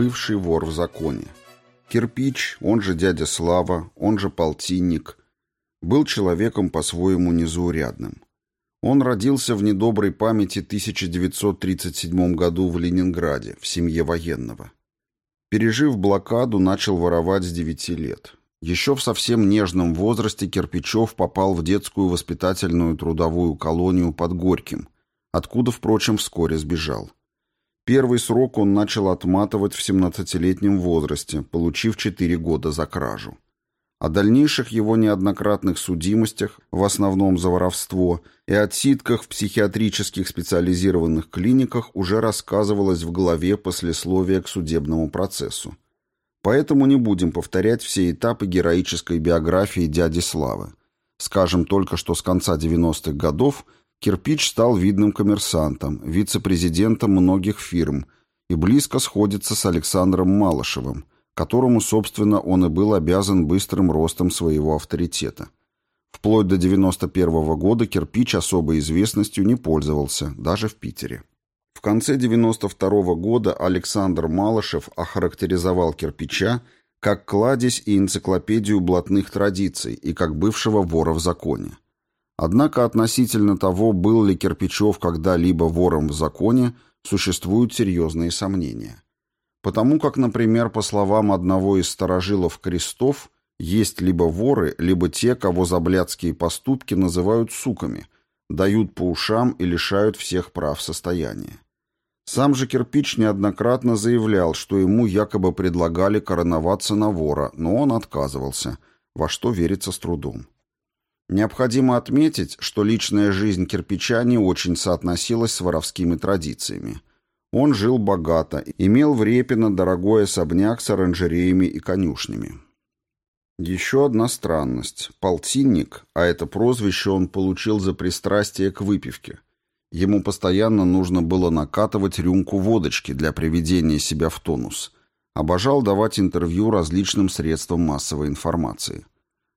Бывший вор в законе. Кирпич, он же дядя Слава, он же полтинник, был человеком по-своему незаурядным. Он родился в недоброй памяти 1937 году в Ленинграде, в семье военного. Пережив блокаду, начал воровать с 9 лет. Еще в совсем нежном возрасте Кирпичев попал в детскую воспитательную трудовую колонию под Горьким, откуда, впрочем, вскоре сбежал. Первый срок он начал отматывать в 17-летнем возрасте, получив 4 года за кражу. О дальнейших его неоднократных судимостях, в основном за воровство, и отсидках в психиатрических специализированных клиниках уже рассказывалось в главе послесловия к судебному процессу. Поэтому не будем повторять все этапы героической биографии дяди Славы. Скажем только, что с конца 90-х годов – Кирпич стал видным коммерсантом, вице-президентом многих фирм и близко сходится с Александром Малышевым, которому, собственно, он и был обязан быстрым ростом своего авторитета. Вплоть до 91 -го года Кирпич особой известностью не пользовался, даже в Питере. В конце 92 -го года Александр Малышев охарактеризовал Кирпича как кладезь и энциклопедию блатных традиций и как бывшего вора в законе. Однако относительно того, был ли Кирпичев когда-либо вором в законе, существуют серьезные сомнения. Потому как, например, по словам одного из старожилов крестов, есть либо воры, либо те, кого за блядские поступки называют суками, дают по ушам и лишают всех прав состояния. Сам же Кирпич неоднократно заявлял, что ему якобы предлагали короноваться на вора, но он отказывался, во что верится с трудом. Необходимо отметить, что личная жизнь кирпича не очень соотносилась с воровскими традициями. Он жил богато, имел в Репино дорогой особняк с оранжереями и конюшнями. Еще одна странность. Полтинник, а это прозвище он получил за пристрастие к выпивке. Ему постоянно нужно было накатывать рюмку водочки для приведения себя в тонус. Обожал давать интервью различным средствам массовой информации.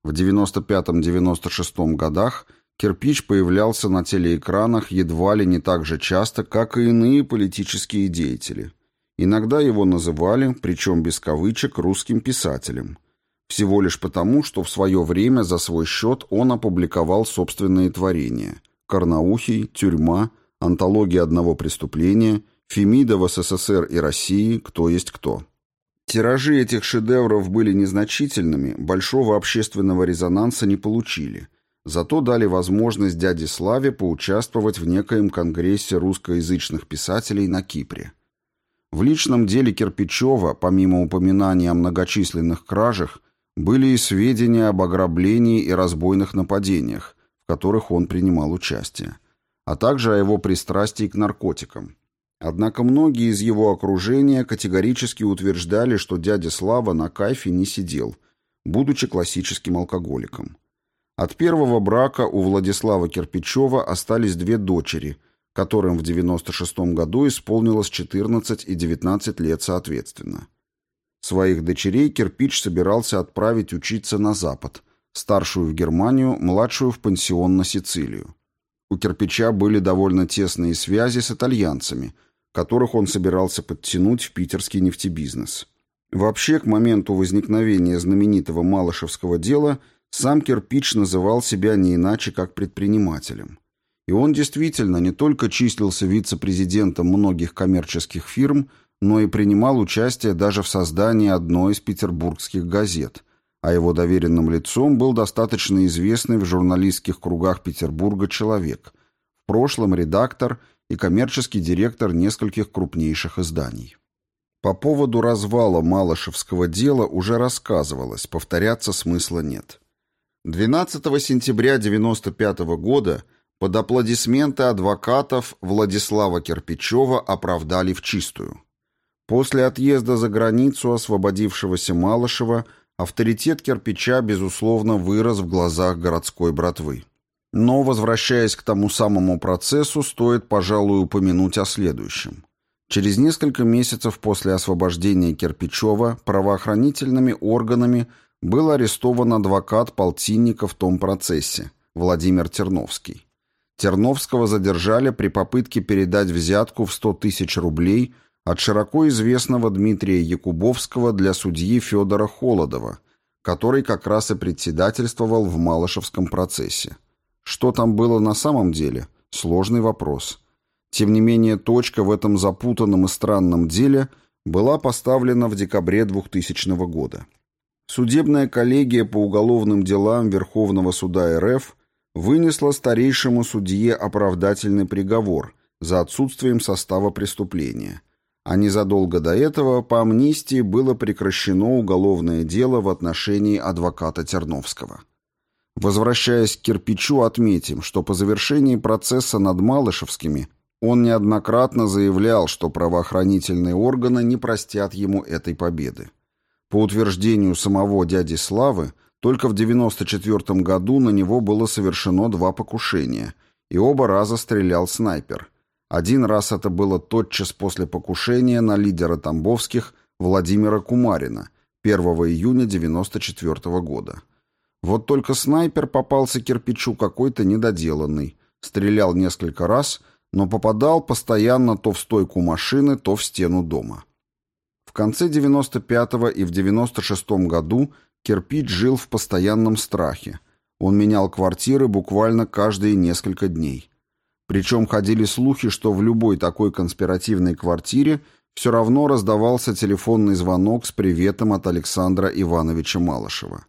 В 95-96 годах кирпич появлялся на телеэкранах едва ли не так же часто, как и иные политические деятели. Иногда его называли, причем без кавычек, русским писателем. Всего лишь потому, что в свое время за свой счет он опубликовал собственные творения «Карнаухий», «Тюрьма», «Антология одного преступления», «Фемида в СССР и России. Кто есть кто». Тиражи этих шедевров были незначительными, большого общественного резонанса не получили. Зато дали возможность дяде Славе поучаствовать в некоем конгрессе русскоязычных писателей на Кипре. В личном деле Кирпичева, помимо упоминания о многочисленных кражах, были и сведения об ограблении и разбойных нападениях, в которых он принимал участие, а также о его пристрастии к наркотикам. Однако многие из его окружения категорически утверждали, что дядя Слава на кайфе не сидел, будучи классическим алкоголиком. От первого брака у Владислава Кирпичева остались две дочери, которым в 96 году исполнилось 14 и 19 лет соответственно. Своих дочерей Кирпич собирался отправить учиться на Запад, старшую в Германию, младшую в пансион на Сицилию. У Кирпича были довольно тесные связи с итальянцами – которых он собирался подтянуть в питерский нефтебизнес. Вообще, к моменту возникновения знаменитого Малышевского дела сам Кирпич называл себя не иначе, как предпринимателем. И он действительно не только числился вице-президентом многих коммерческих фирм, но и принимал участие даже в создании одной из петербургских газет, а его доверенным лицом был достаточно известный в журналистских кругах Петербурга человек, в прошлом редактор и коммерческий директор нескольких крупнейших изданий. По поводу развала Малышевского дела уже рассказывалось, повторяться смысла нет. 12 сентября 1995 года под аплодисменты адвокатов Владислава Кирпичева оправдали в чистую. После отъезда за границу освободившегося Малышева авторитет Кирпича, безусловно, вырос в глазах городской братвы. Но, возвращаясь к тому самому процессу, стоит, пожалуй, упомянуть о следующем. Через несколько месяцев после освобождения Кирпичева правоохранительными органами был арестован адвокат полтинника в том процессе, Владимир Терновский. Терновского задержали при попытке передать взятку в 100 тысяч рублей от широко известного Дмитрия Якубовского для судьи Федора Холодова, который как раз и председательствовал в Малышевском процессе. Что там было на самом деле? Сложный вопрос. Тем не менее, точка в этом запутанном и странном деле была поставлена в декабре 2000 года. Судебная коллегия по уголовным делам Верховного суда РФ вынесла старейшему судье оправдательный приговор за отсутствием состава преступления, а незадолго до этого по амнистии было прекращено уголовное дело в отношении адвоката Терновского. Возвращаясь к кирпичу, отметим, что по завершении процесса над Малышевскими он неоднократно заявлял, что правоохранительные органы не простят ему этой победы. По утверждению самого дяди Славы, только в 1994 году на него было совершено два покушения, и оба раза стрелял снайпер. Один раз это было тотчас после покушения на лидера Тамбовских Владимира Кумарина 1 июня 1994 года. Вот только снайпер попался кирпичу какой-то недоделанный, стрелял несколько раз, но попадал постоянно то в стойку машины, то в стену дома. В конце 95-го и в 96-м году Кирпич жил в постоянном страхе. Он менял квартиры буквально каждые несколько дней. Причем ходили слухи, что в любой такой конспиративной квартире все равно раздавался телефонный звонок с приветом от Александра Ивановича Малышева.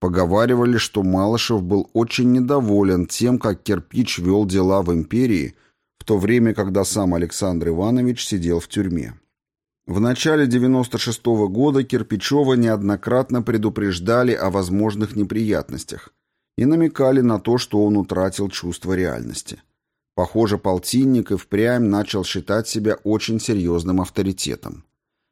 Поговаривали, что Малышев был очень недоволен тем, как Кирпич вел дела в империи, в то время, когда сам Александр Иванович сидел в тюрьме. В начале 96 -го года Кирпичева неоднократно предупреждали о возможных неприятностях и намекали на то, что он утратил чувство реальности. Похоже, полтинник и впрямь начал считать себя очень серьезным авторитетом.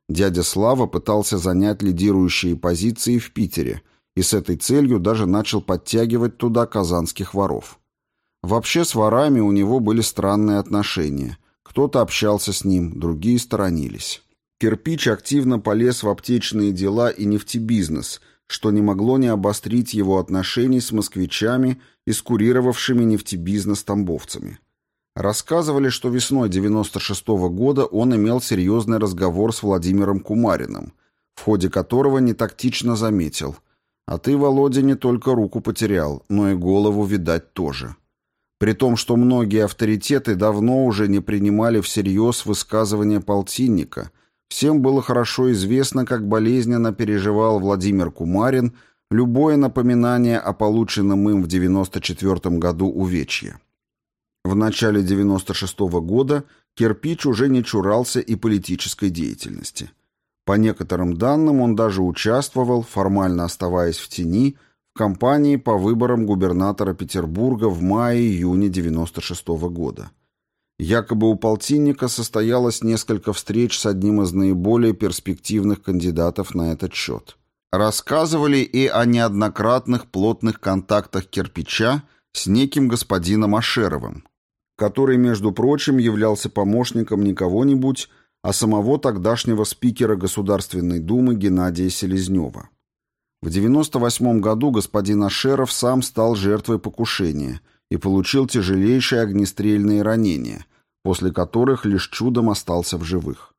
Дядя Слава пытался занять лидирующие позиции в Питере и с этой целью даже начал подтягивать туда казанских воров. Вообще с ворами у него были странные отношения. Кто-то общался с ним, другие сторонились. Кирпич активно полез в аптечные дела и нефтебизнес, что не могло не обострить его отношений с москвичами и с курировавшими нефтебизнес тамбовцами. Рассказывали, что весной 96 -го года он имел серьезный разговор с Владимиром Кумариным, в ходе которого нетактично заметил «А ты, Володя, не только руку потерял, но и голову, видать, тоже». При том, что многие авторитеты давно уже не принимали всерьез высказывания полтинника – Всем было хорошо известно, как болезненно переживал Владимир Кумарин любое напоминание о полученном им в 94 году увечье. В начале 96 -го года Кирпич уже не чурался и политической деятельности. По некоторым данным, он даже участвовал, формально оставаясь в тени, в кампании по выборам губернатора Петербурга в мае-июне 96 -го года. Якобы у полтинника состоялось несколько встреч с одним из наиболее перспективных кандидатов на этот счет. Рассказывали и о неоднократных плотных контактах кирпича с неким господином Ашеровым, который, между прочим, являлся помощником не кого-нибудь, а самого тогдашнего спикера Государственной Думы Геннадия Селезнева. В 1998 году господин Ашеров сам стал жертвой покушения – и получил тяжелейшие огнестрельные ранения, после которых лишь чудом остался в живых.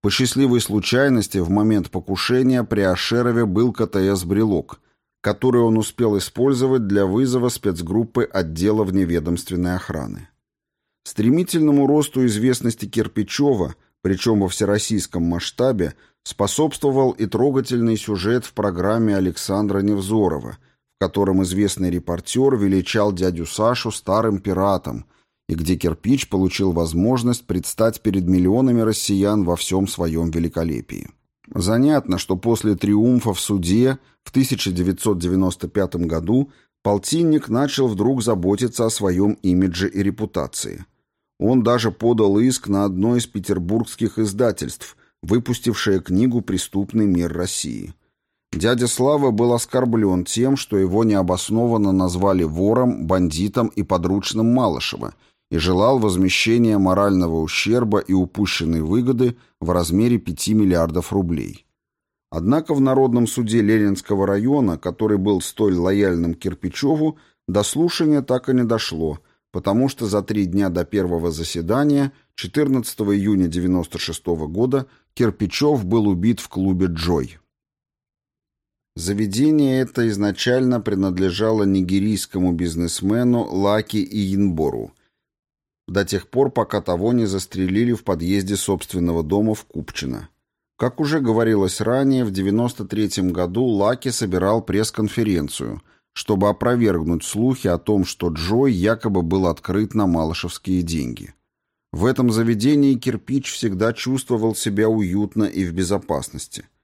По счастливой случайности в момент покушения при Ашерове был КТС-брелок, который он успел использовать для вызова спецгруппы отдела вневедомственной охраны. Стремительному росту известности Кирпичева, причем во всероссийском масштабе, способствовал и трогательный сюжет в программе Александра Невзорова – в котором известный репортер величал дядю Сашу старым пиратом, и где кирпич получил возможность предстать перед миллионами россиян во всем своем великолепии. Занятно, что после триумфа в суде в 1995 году полтинник начал вдруг заботиться о своем имидже и репутации. Он даже подал иск на одно из петербургских издательств, выпустившее книгу «Преступный мир России». Дядя Слава был оскорблен тем, что его необоснованно назвали вором, бандитом и подручным Малышева и желал возмещения морального ущерба и упущенной выгоды в размере 5 миллиардов рублей. Однако в Народном суде Ленинского района, который был столь лояльным Кирпичеву, до слушания так и не дошло, потому что за три дня до первого заседания, 14 июня 1996 года, Кирпичев был убит в клубе «Джой». Заведение это изначально принадлежало нигерийскому бизнесмену Лаки Иенбору, до тех пор, пока того не застрелили в подъезде собственного дома в Купчино. Как уже говорилось ранее, в 1993 году Лаки собирал пресс-конференцию, чтобы опровергнуть слухи о том, что Джой якобы был открыт на малышевские деньги. В этом заведении Кирпич всегда чувствовал себя уютно и в безопасности –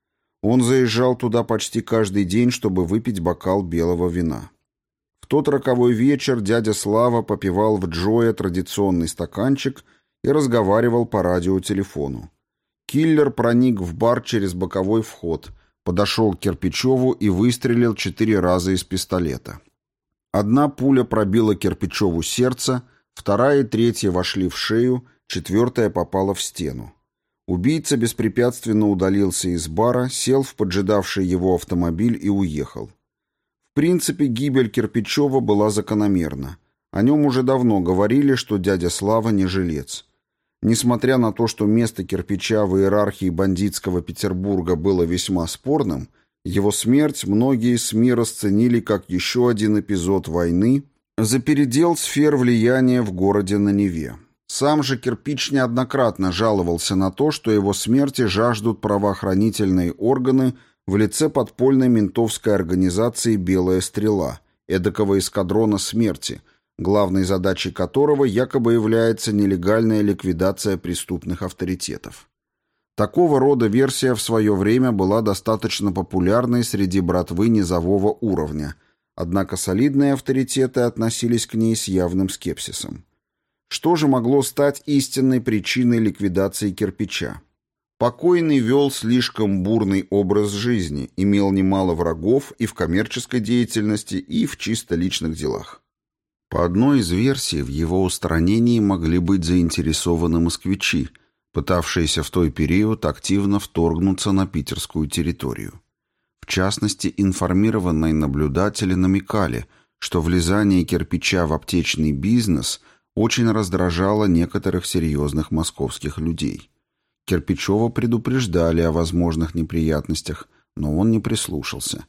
он заезжал туда почти каждый день, чтобы выпить бокал белого вина. В тот роковой вечер дядя Слава попивал в Джоя традиционный стаканчик и разговаривал по радиотелефону. Киллер проник в бар через боковой вход, подошел к Кирпичеву и выстрелил четыре раза из пистолета. Одна пуля пробила Кирпичеву сердце, вторая и третья вошли в шею, четвертая попала в стену. Убийца беспрепятственно удалился из бара, сел в поджидавший его автомобиль и уехал. В принципе, гибель Кирпичева была закономерна. О нем уже давно говорили, что дядя Слава не жилец. Несмотря на то, что место кирпича в иерархии бандитского Петербурга было весьма спорным, его смерть многие СМИ расценили как еще один эпизод войны за передел сфер влияния в городе на Неве. Сам же Кирпич неоднократно жаловался на то, что его смерти жаждут правоохранительные органы в лице подпольной ментовской организации «Белая стрела», эдакого эскадрона смерти, главной задачей которого якобы является нелегальная ликвидация преступных авторитетов. Такого рода версия в свое время была достаточно популярной среди братвы низового уровня, однако солидные авторитеты относились к ней с явным скепсисом. Что же могло стать истинной причиной ликвидации кирпича? Покойный вел слишком бурный образ жизни, имел немало врагов и в коммерческой деятельности, и в чисто личных делах. По одной из версий, в его устранении могли быть заинтересованы москвичи, пытавшиеся в той период активно вторгнуться на питерскую территорию. В частности, информированные наблюдатели намекали, что влезание кирпича в аптечный бизнес – очень раздражало некоторых серьезных московских людей. Кирпичева предупреждали о возможных неприятностях, но он не прислушался.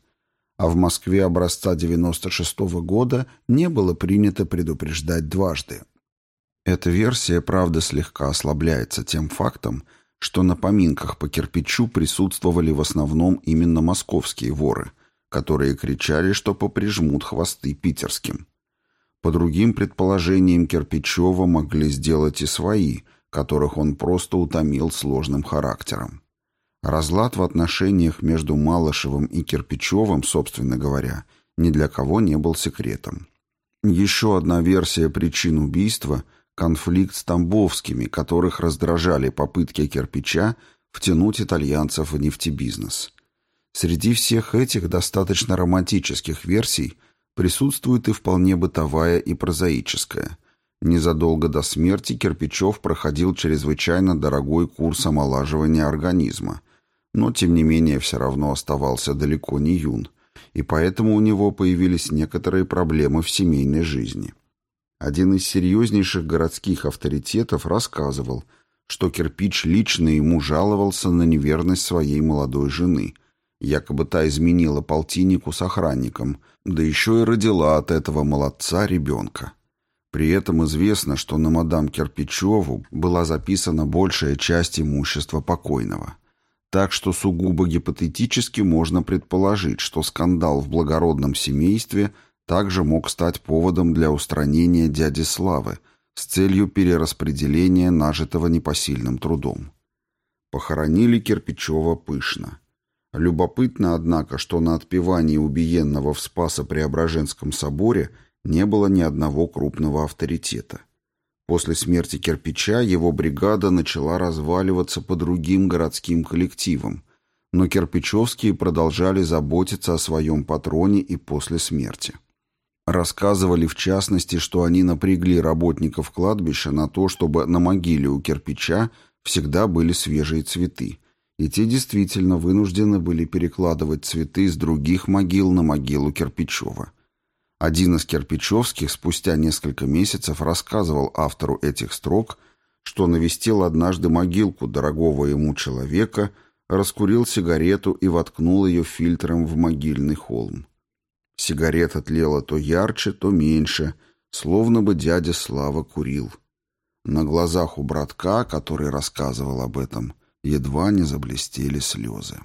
А в Москве образца 96 -го года не было принято предупреждать дважды. Эта версия, правда, слегка ослабляется тем фактом, что на поминках по кирпичу присутствовали в основном именно московские воры, которые кричали, что поприжмут хвосты питерским. По другим предположениям Кирпичева могли сделать и свои, которых он просто утомил сложным характером. Разлад в отношениях между Малышевым и Кирпичевым, собственно говоря, ни для кого не был секретом. Еще одна версия причин убийства – конфликт с Тамбовскими, которых раздражали попытки Кирпича втянуть итальянцев в нефтебизнес. Среди всех этих достаточно романтических версий – присутствует и вполне бытовая и прозаическая. Незадолго до смерти Кирпичев проходил чрезвычайно дорогой курс омолаживания организма, но тем не менее все равно оставался далеко не юн, и поэтому у него появились некоторые проблемы в семейной жизни. Один из серьезнейших городских авторитетов рассказывал, что Кирпич лично ему жаловался на неверность своей молодой жены, Якобы та изменила полтиннику с охранником, да еще и родила от этого молодца ребенка. При этом известно, что на мадам Кирпичеву была записана большая часть имущества покойного. Так что сугубо гипотетически можно предположить, что скандал в благородном семействе также мог стать поводом для устранения дяди Славы с целью перераспределения нажитого непосильным трудом. Похоронили Кирпичева пышно. Любопытно, однако, что на отпевании убиенного в Спасо-Преображенском соборе не было ни одного крупного авторитета. После смерти кирпича его бригада начала разваливаться по другим городским коллективам, но кирпичевские продолжали заботиться о своем патроне и после смерти. Рассказывали в частности, что они напрягли работников кладбища на то, чтобы на могиле у кирпича всегда были свежие цветы – и те действительно вынуждены были перекладывать цветы с других могил на могилу Кирпичева. Один из кирпичевских спустя несколько месяцев рассказывал автору этих строк, что навестил однажды могилку дорогого ему человека, раскурил сигарету и воткнул ее фильтром в могильный холм. Сигарета тлела то ярче, то меньше, словно бы дядя Слава курил. На глазах у братка, который рассказывал об этом, едва не заблестели слезы.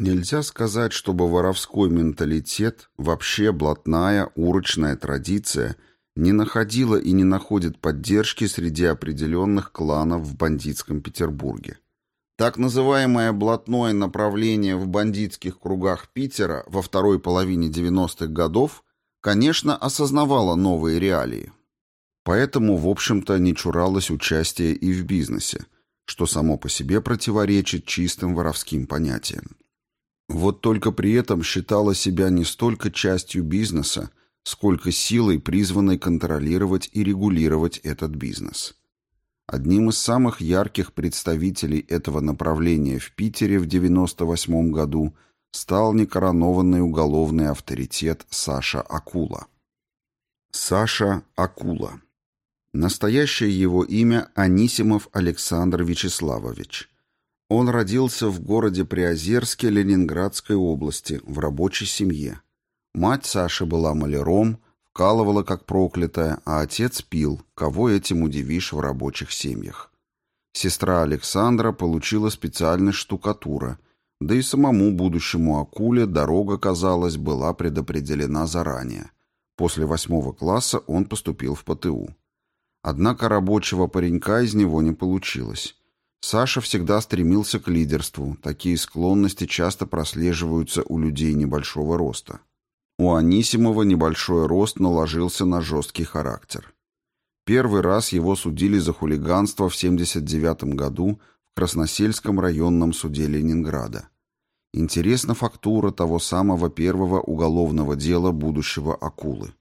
Нельзя сказать, чтобы воровской менталитет, вообще блатная, урочная традиция, не находила и не находит поддержки среди определенных кланов в бандитском Петербурге. Так называемое блатное направление в бандитских кругах Питера во второй половине 90-х годов, конечно, осознавало новые реалии. Поэтому, в общем-то, не чуралось участия и в бизнесе, что само по себе противоречит чистым воровским понятиям. Вот только при этом считала себя не столько частью бизнеса, сколько силой, призванной контролировать и регулировать этот бизнес. Одним из самых ярких представителей этого направления в Питере в 1998 году стал некоронованный уголовный авторитет Саша Акула. Саша Акула. Настоящее его имя Анисимов Александр Вячеславович – он родился в городе Приозерске Ленинградской области в рабочей семье. Мать Саши была маляром, вкалывала как проклятая, а отец пил, кого этим удивишь в рабочих семьях. Сестра Александра получила специальность штукатура, да и самому будущему акуле дорога, казалось, была предопределена заранее. После восьмого класса он поступил в ПТУ. Однако рабочего паренька из него не получилось. Саша всегда стремился к лидерству, такие склонности часто прослеживаются у людей небольшого роста. У Анисимова небольшой рост наложился на жесткий характер. Первый раз его судили за хулиганство в 79 году в Красносельском районном суде Ленинграда. Интересна фактура того самого первого уголовного дела будущего акулы.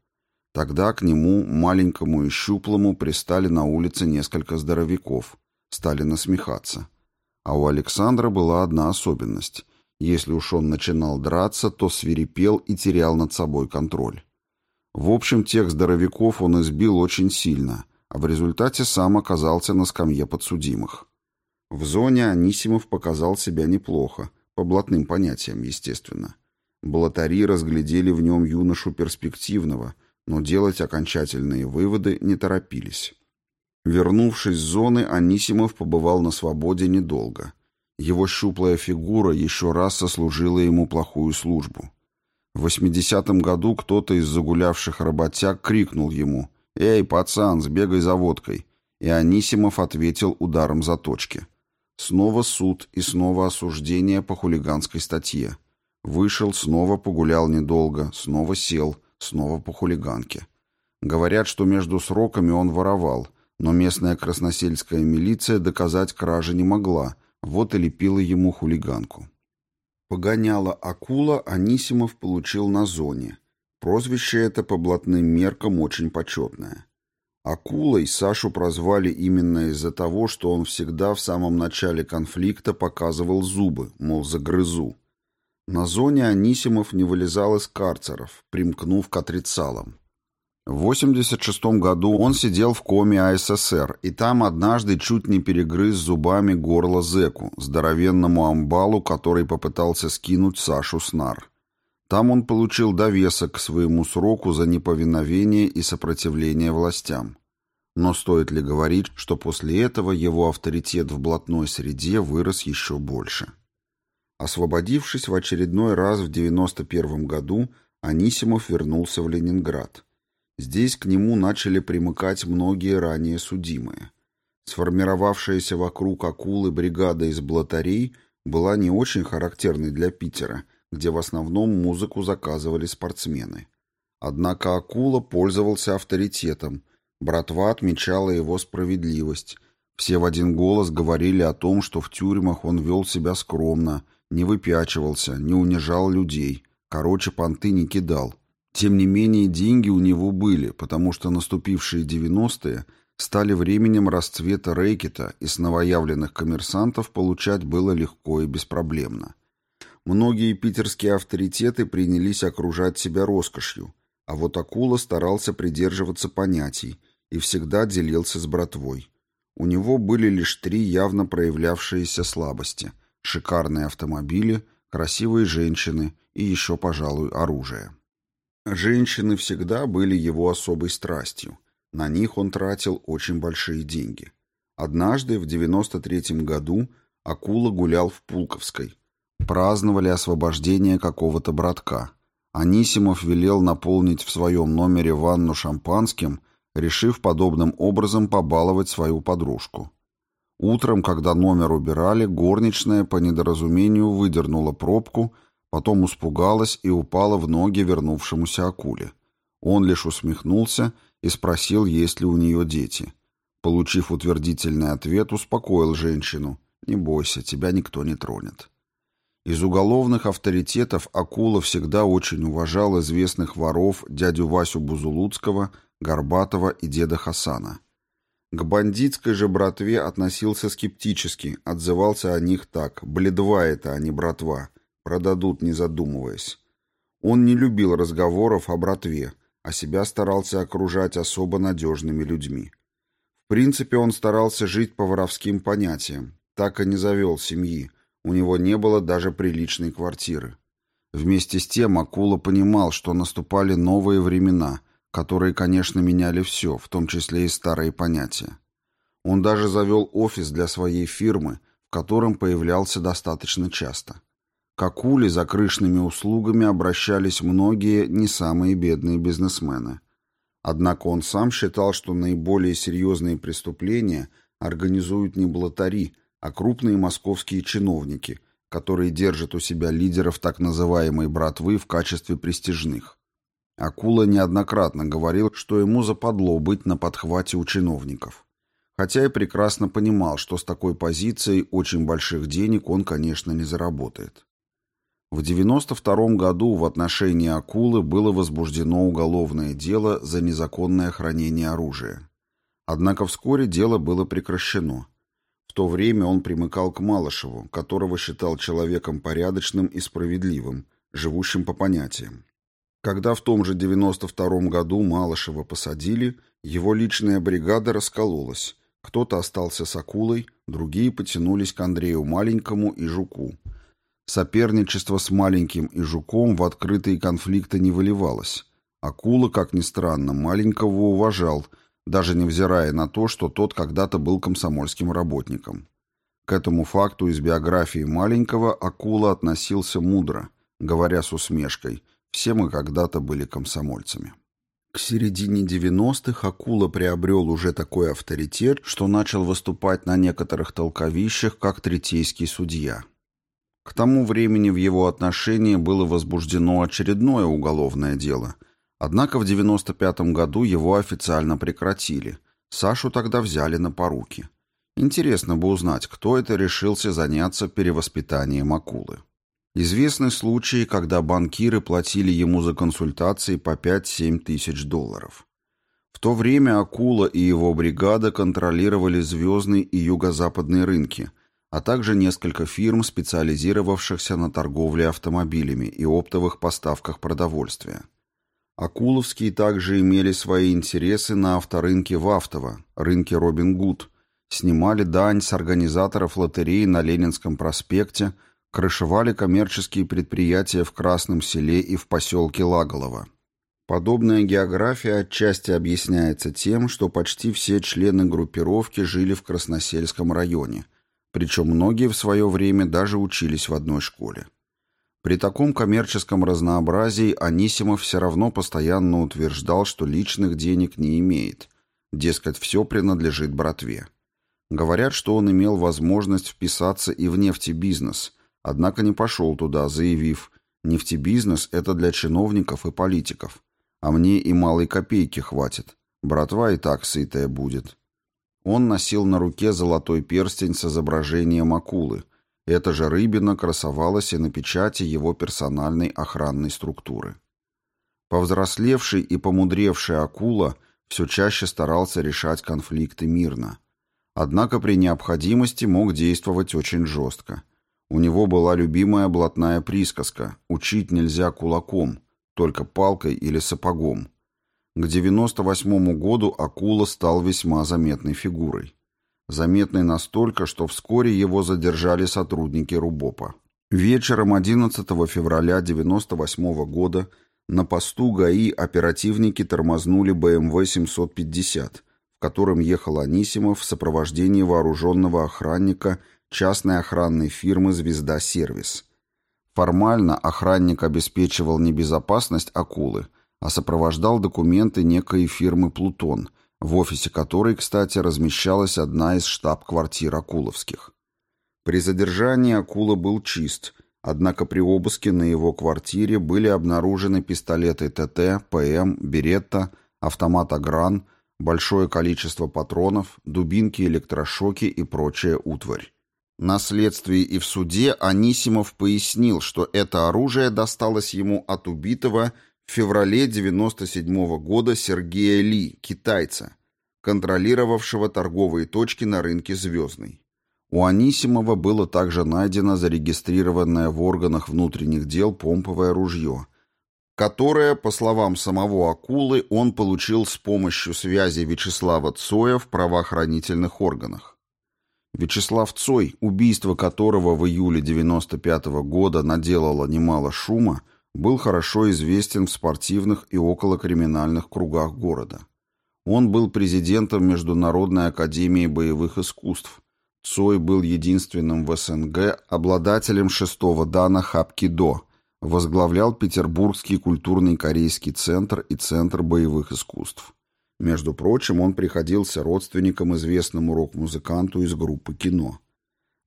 Тогда к нему, маленькому и щуплому, пристали на улице несколько здоровяков – стали насмехаться. А у Александра была одна особенность. Если уж он начинал драться, то свирепел и терял над собой контроль. В общем, тех здоровяков он избил очень сильно, а в результате сам оказался на скамье подсудимых. В зоне Анисимов показал себя неплохо, по блатным понятиям, естественно. Блатари разглядели в нем юношу перспективного, но делать окончательные выводы не торопились. Вернувшись с зоны, Анисимов побывал на свободе недолго. Его щуплая фигура еще раз сослужила ему плохую службу. В 80-м году кто-то из загулявших работяг крикнул ему «Эй, пацан, сбегай за водкой!» И Анисимов ответил ударом заточки. Снова суд и снова осуждение по хулиганской статье. Вышел, снова погулял недолго, снова сел, снова по хулиганке. Говорят, что между сроками он воровал – но местная красносельская милиция доказать кражи не могла, вот и лепила ему хулиганку. Погоняла акула Анисимов получил на зоне. Прозвище это по блатным меркам очень почетное. Акулой Сашу прозвали именно из-за того, что он всегда в самом начале конфликта показывал зубы, мол, загрызу. На зоне Анисимов не вылезал из карцеров, примкнув к отрицалам. В 86 году он сидел в коме АССР, и там однажды чуть не перегрыз зубами горло зэку, здоровенному амбалу, который попытался скинуть Сашу с нар. Там он получил довесок к своему сроку за неповиновение и сопротивление властям. Но стоит ли говорить, что после этого его авторитет в блатной среде вырос еще больше? Освободившись в очередной раз в 91 году, Анисимов вернулся в Ленинград. Здесь к нему начали примыкать многие ранее судимые. Сформировавшаяся вокруг акулы бригада из блатарей была не очень характерной для Питера, где в основном музыку заказывали спортсмены. Однако акула пользовался авторитетом, братва отмечала его справедливость. Все в один голос говорили о том, что в тюрьмах он вел себя скромно, не выпячивался, не унижал людей, короче, понты не кидал – тем не менее, деньги у него были, потому что наступившие 90-е стали временем расцвета рэкета, и с новоявленных коммерсантов получать было легко и беспроблемно. Многие питерские авторитеты принялись окружать себя роскошью. А вот Акула старался придерживаться понятий и всегда делился с братвой. У него были лишь три явно проявлявшиеся слабости – шикарные автомобили, красивые женщины и еще, пожалуй, оружие. Женщины всегда были его особой страстью. На них он тратил очень большие деньги. Однажды, в 93-м году, Акула гулял в Пулковской. Праздновали освобождение какого-то братка. Анисимов велел наполнить в своем номере ванну шампанским, решив подобным образом побаловать свою подружку. Утром, когда номер убирали, горничная по недоразумению выдернула пробку, потом испугалась и упала в ноги вернувшемуся акуле. Он лишь усмехнулся и спросил, есть ли у нее дети. Получив утвердительный ответ, успокоил женщину. «Не бойся, тебя никто не тронет». Из уголовных авторитетов Акула всегда очень уважал известных воров дядю Васю Бузулуцкого, Горбатова и деда Хасана. К бандитской же братве относился скептически, отзывался о них так «бледва это, а не братва, продадут, не задумываясь». Он не любил разговоров о братве, а себя старался окружать особо надежными людьми. В принципе, он старался жить по воровским понятиям, так и не завел семьи, у него не было даже приличной квартиры. Вместе с тем Акула понимал, что наступали новые времена, которые, конечно, меняли все, в том числе и старые понятия. Он даже завел офис для своей фирмы, в котором появлялся достаточно часто. К Акуле за крышными услугами обращались многие не самые бедные бизнесмены. Однако он сам считал, что наиболее серьезные преступления организуют не блатари, а крупные московские чиновники, которые держат у себя лидеров так называемой «братвы» в качестве престижных. Акула неоднократно говорил, что ему западло быть на подхвате у чиновников. Хотя и прекрасно понимал, что с такой позицией очень больших денег он, конечно, не заработает. В 92 году в отношении Акулы было возбуждено уголовное дело за незаконное хранение оружия. Однако вскоре дело было прекращено то время он примыкал к Малышеву, которого считал человеком порядочным и справедливым, живущим по понятиям. Когда в том же 92 году Малышева посадили, его личная бригада раскололась. Кто-то остался с акулой, другие потянулись к Андрею Маленькому и Жуку. Соперничество с Маленьким и Жуком в открытые конфликты не выливалось. Акула, как ни странно, Маленького уважал – даже невзирая на то, что тот когда-то был комсомольским работником. К этому факту из биографии маленького Акула относился мудро, говоря с усмешкой «все мы когда-то были комсомольцами». К середине 90-х Акула приобрел уже такой авторитет, что начал выступать на некоторых толковищах как третейский судья. К тому времени в его отношении было возбуждено очередное уголовное дело – Однако в 95 году его официально прекратили. Сашу тогда взяли на поруки. Интересно бы узнать, кто это решился заняться перевоспитанием акулы. Известны случаи, когда банкиры платили ему за консультации по 5-7 тысяч долларов. В то время Акула и его бригада контролировали звездный и юго-западные рынки, а также несколько фирм, специализировавшихся на торговле автомобилями и оптовых поставках продовольствия. Акуловские также имели свои интересы на авторынке Вахтово, рынке Робин Гуд, снимали дань с организаторов лотереи на Ленинском проспекте, крышевали коммерческие предприятия в Красном селе и в поселке Лаголово. Подобная география отчасти объясняется тем, что почти все члены группировки жили в Красносельском районе, причем многие в свое время даже учились в одной школе. При таком коммерческом разнообразии Анисимов все равно постоянно утверждал, что личных денег не имеет. Дескать, все принадлежит братве. Говорят, что он имел возможность вписаться и в нефтебизнес, однако не пошел туда, заявив «Нефтебизнес – это для чиновников и политиков, а мне и малой копейки хватит, братва и так сытая будет». Он носил на руке золотой перстень с изображением акулы – эта же рыбина красовалась и на печати его персональной охранной структуры. Повзрослевший и помудревший акула все чаще старался решать конфликты мирно. Однако при необходимости мог действовать очень жестко. У него была любимая блатная присказка «учить нельзя кулаком», только палкой или сапогом. К 98 году Акула стал весьма заметной фигурой. Заметной настолько, что вскоре его задержали сотрудники Рубопа. Вечером 11 февраля 98 года на посту ГАИ оперативники тормознули БМВ 750, в котором ехал Анисимов в сопровождении вооруженного охранника частной охранной фирмы «Звезда Сервис». Формально охранник обеспечивал не безопасность акулы, а сопровождал документы некой фирмы «Плутон», в офисе которой, кстати, размещалась одна из штаб-квартир Акуловских. При задержании Акула был чист, однако при обыске на его квартире были обнаружены пистолеты ТТ, ПМ, Беретта, автомат Агран, большое количество патронов, дубинки, электрошоки и прочая утварь. На следствии и в суде Анисимов пояснил, что это оружие досталось ему от убитого в феврале 97 -го года Сергея Ли, китайца, контролировавшего торговые точки на рынке «Звездный». У Анисимова было также найдено зарегистрированное в органах внутренних дел помповое ружье, которое, по словам самого Акулы, он получил с помощью связи Вячеслава Цоя в правоохранительных органах. Вячеслав Цой, убийство которого в июле 95 -го года наделало немало шума, был хорошо известен в спортивных и околокриминальных кругах города. Он был президентом Международной академии боевых искусств. Цой был единственным в СНГ обладателем шестого дана Хапкидо, возглавлял Петербургский культурный корейский центр и Центр боевых искусств. Между прочим, он приходился родственником известному рок-музыканту из группы «Кино».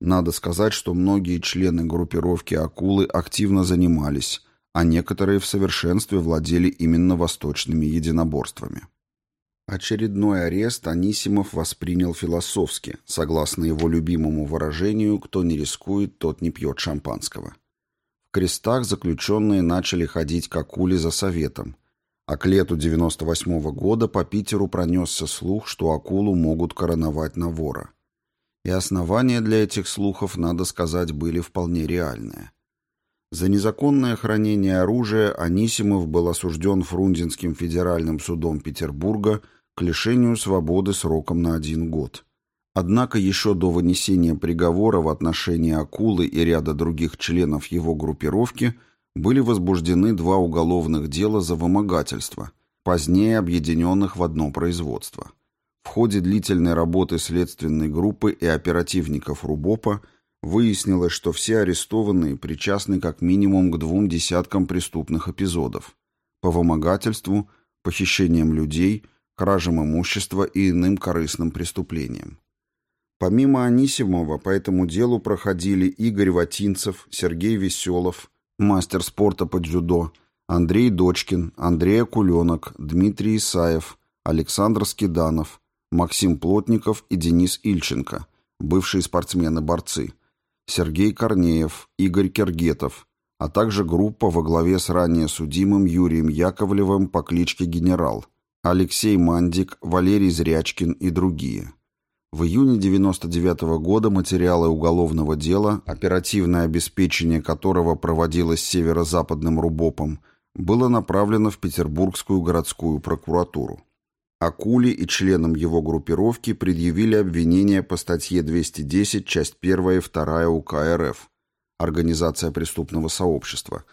Надо сказать, что многие члены группировки «Акулы» активно занимались, а некоторые в совершенстве владели именно восточными единоборствами. Очередной арест Анисимов воспринял философски, согласно его любимому выражению «кто не рискует, тот не пьет шампанского». В крестах заключенные начали ходить к акуле за советом, а к лету 98 -го года по Питеру пронесся слух, что акулу могут короновать на вора. И основания для этих слухов, надо сказать, были вполне реальные. За незаконное хранение оружия Анисимов был осужден Фрунзенским федеральным судом Петербурга к лишению свободы сроком на один год. Однако еще до вынесения приговора в отношении Акулы и ряда других членов его группировки – были возбуждены два уголовных дела за вымогательство, позднее объединенных в одно производство. В ходе длительной работы следственной группы и оперативников РУБОПа выяснилось, что все арестованные причастны как минимум к двум десяткам преступных эпизодов по вымогательству, похищениям людей, кражам имущества и иным корыстным преступлениям. Помимо Анисимова по этому делу проходили Игорь Ватинцев, Сергей Веселов, мастер спорта по дзюдо, Андрей Дочкин, Андрей Акуленок, Дмитрий Исаев, Александр Скиданов, Максим Плотников и Денис Ильченко, бывшие спортсмены-борцы, Сергей Корнеев, Игорь Кергетов, а также группа во главе с ранее судимым Юрием Яковлевым по кличке Генерал, Алексей Мандик, Валерий Зрячкин и другие. В июне 1999 года материалы уголовного дела, оперативное обеспечение которого проводилось северо-западным РУБОПом, было направлено в Петербургскую городскую прокуратуру. Акули и членам его группировки предъявили обвинения по статье 210, часть 1 и 2 УК РФ «Организация преступного сообщества»,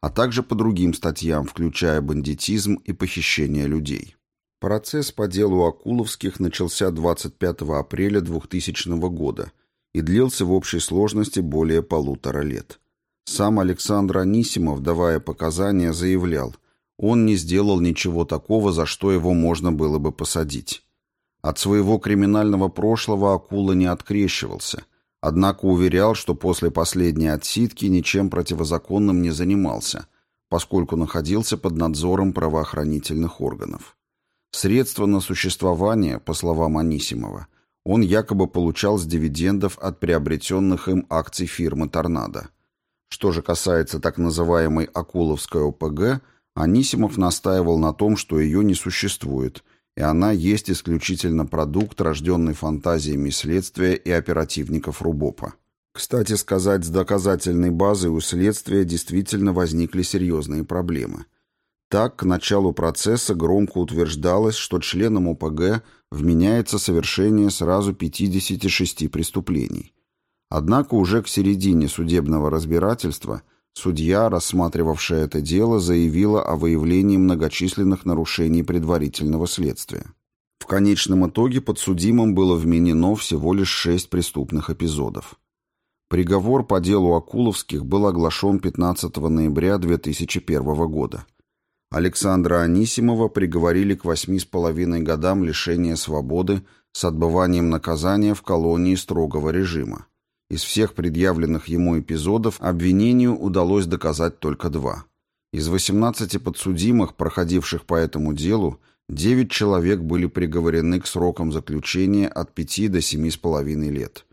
а также по другим статьям, включая бандитизм и похищение людей. Процесс по делу Акуловских начался 25 апреля 2000 года и длился в общей сложности более полутора лет. Сам Александр Анисимов, давая показания, заявлял, он не сделал ничего такого, за что его можно было бы посадить. От своего криминального прошлого Акула не открещивался, однако уверял, что после последней отсидки ничем противозаконным не занимался, поскольку находился под надзором правоохранительных органов. Средства на существование, по словам Анисимова, он якобы получал с дивидендов от приобретенных им акций фирмы «Торнадо». Что же касается так называемой «Акуловской ОПГ», Анисимов настаивал на том, что ее не существует, и она есть исключительно продукт, рожденный фантазиями следствия и оперативников РУБОПа. Кстати сказать, с доказательной базой у следствия действительно возникли серьезные проблемы – Так, к началу процесса громко утверждалось, что членам ОПГ вменяется совершение сразу 56 преступлений. Однако уже к середине судебного разбирательства судья, рассматривавшая это дело, заявила о выявлении многочисленных нарушений предварительного следствия. В конечном итоге подсудимым было вменено всего лишь шесть преступных эпизодов. Приговор по делу Акуловских был оглашен 15 ноября 2001 года. Александра Анисимова приговорили к восьми с половиной годам лишения свободы с отбыванием наказания в колонии строгого режима. Из всех предъявленных ему эпизодов обвинению удалось доказать только два. Из 18 подсудимых, проходивших по этому делу, 9 человек были приговорены к срокам заключения от 5 до 7,5 лет.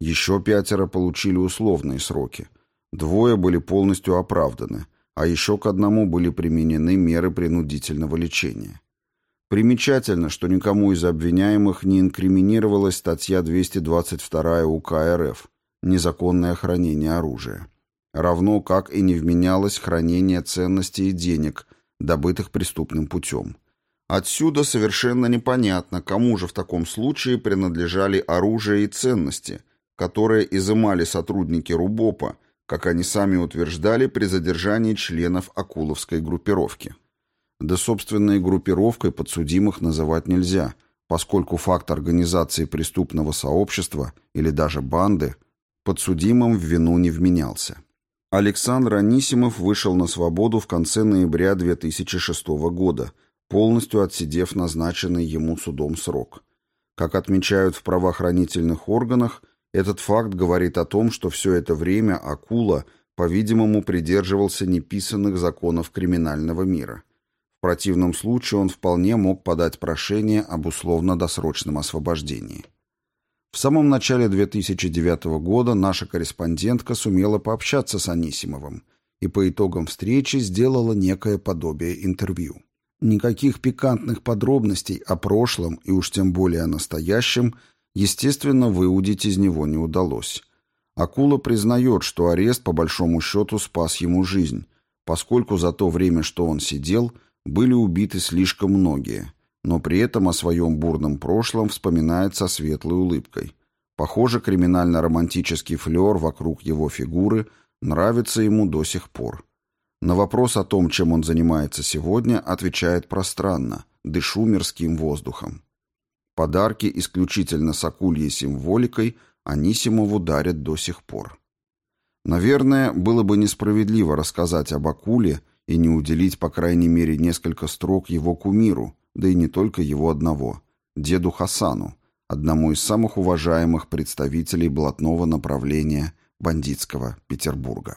Еще пятеро получили условные сроки. Двое были полностью оправданы, а еще к одному были применены меры принудительного лечения. Примечательно, что никому из обвиняемых не инкриминировалась статья 222 УК РФ «Незаконное хранение оружия», равно как и не вменялось хранение ценностей и денег, добытых преступным путем. Отсюда совершенно непонятно, кому же в таком случае принадлежали оружие и ценности – которые изымали сотрудники РУБОПа, как они сами утверждали при задержании членов Акуловской группировки. Да, собственно, и группировкой подсудимых называть нельзя, поскольку факт организации преступного сообщества или даже банды подсудимым в вину не вменялся. Александр Анисимов вышел на свободу в конце ноября 2006 года, полностью отсидев назначенный ему судом срок. Как отмечают в правоохранительных органах, этот факт говорит о том, что все это время Акула, по-видимому, придерживался неписанных законов криминального мира. В противном случае он вполне мог подать прошение об условно-досрочном освобождении. В самом начале 2009 года наша корреспондентка сумела пообщаться с Анисимовым и по итогам встречи сделала некое подобие интервью. Никаких пикантных подробностей о прошлом и уж тем более о настоящем – Естественно, выудить из него не удалось. Акула признает, что арест по большому счету спас ему жизнь, поскольку за то время, что он сидел, были убиты слишком многие, но при этом о своем бурном прошлом вспоминает со светлой улыбкой. Похоже, криминально-романтический флер вокруг его фигуры нравится ему до сих пор. На вопрос о том, чем он занимается сегодня, отвечает пространно «дышу мирским воздухом». Подарки исключительно с акульей символикой Анисимову дарят до сих пор. Наверное, было бы несправедливо рассказать об акуле и не уделить, по крайней мере, несколько строк его кумиру, да и не только его одного, деду Хасану, одному из самых уважаемых представителей блатного направления бандитского Петербурга.